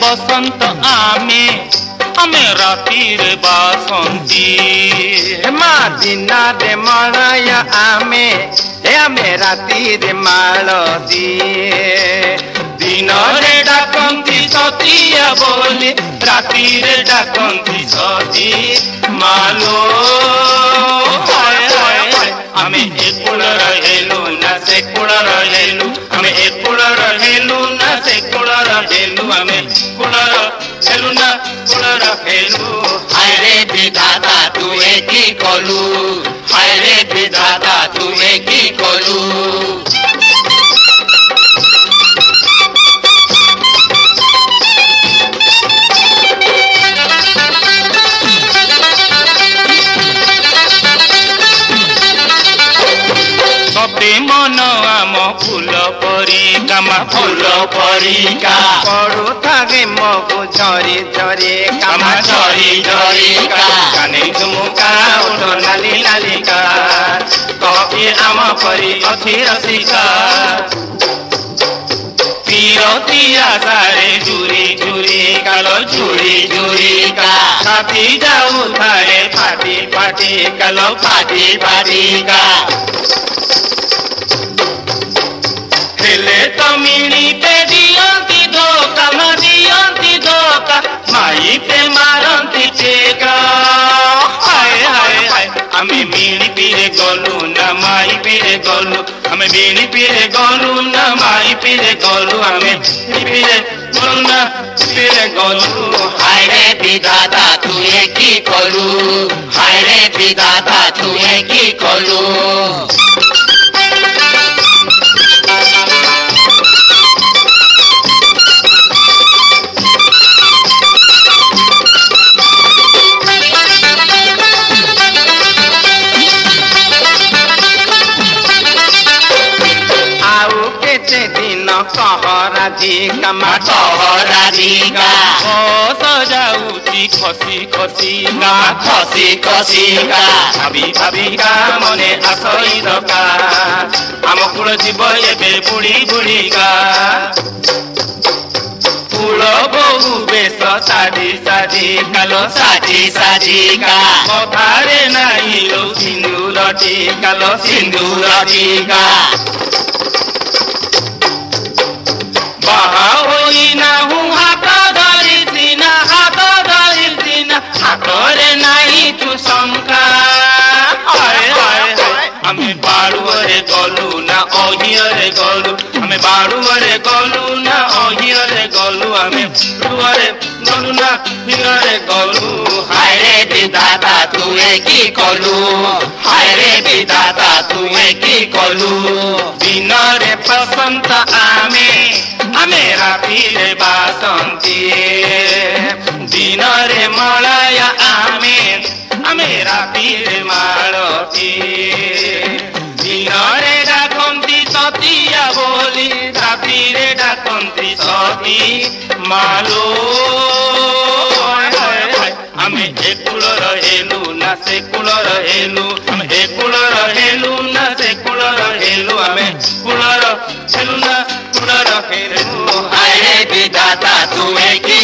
ବସନ୍ତ ଆମେ ଆମେ ରାତିରେ ବାସନ୍ତୀ ମା ଦିନରେ ମଳୟ ଆମେ ଏ ଆମେ ରାତିରେ ମାଳତୀ ଦିନରେ ଡାକନ୍ତି ସତିଆ ବୋଲି ରାତିରେ ଡାକନ୍ତି ସତୀ ମାଲୋ আমি কুলর হেলুনা কুলর হেলু হায়রে বিধাতা, তুই কি কলু? হায়রে বিধাতা, তুই কি কলু? ସତେ ମନ ଆମ ଫୁଲ ପରି କାମା ফুল পরিকা ପଡୁଥାଏ ମଗୁ ଝରି ଝରି কামা ঝরি ঝরিকা କାନି ଝୁମୁକା ଉଠ ନାଲି ନାଲିକା କବି ଆମ ପରି ଅଛି ରସିକା তীরতি আশারে ঝুরি ঝুরি কালো ঝুরি ঝুরি ঝুরিকা ছাতি যাউথায়ে ফাটি ফাটি কালো পাটি পাটিকা হেলে আমি বিড়ি পিরে গলু না মাই পিরে গলু আমি বিড়ি পিরে গলু না মাই পিরে গলু আমি পিরে গলু না পিরে গলু হায়রে বিধাতা, তুই কি করু? হায় রে বিধাতা, তুই কি কলু ରାଧିକା ମାଛ ରାଜିକା ଖତ ଯାଉଛି ଖସି ଖସି ଖସିକା ଖସି ଖସିକା ଭାବି ଭାବିକା ମନେ ଆସଇ ଦକା ଆମ କୂଳ ଯିବ ଏବେ ବୁଢ଼ୀ ବୁଢ଼ୀକା ফুল বহু বেশ সাজি সাজি কালো সাজি সাজি গা মভারে নাই সিন্দুর টিকালো সিন্দুর টিকা আমি বাড়ুয়ারে গলু না, অহিয়ারে গলু। আমি বাড়ুয়ারে গলু না, অহিয়ারে গলু। আমি বাড়ুয়ারে গলু না হিয়ারে তুই কি কলু হায় রে বিদাতা ତୁମେ କି କଲୁ ଦିନରେ ପସନ୍ତ ଆମେ ଆମେ ରାତିରେ ବାସନ୍ତି ଦିନରେ ମଳୟ ଆମେ ଆମେ ରାତିରେ ମାଳତୀ ଦିନରେ ଡାକନ୍ତି ସତିଆ ବୋଲି ରାତିରେ ଡାକନ୍ତି ସତୀ ମାଲୋ ଆମେ ଏ କୂଳ ରହିଲୁ ନା ସେ କୂଳ ରହିଲୁ ame kulara heluna te kulara helu ame kulara seluna kulara helu aye bidata tu eki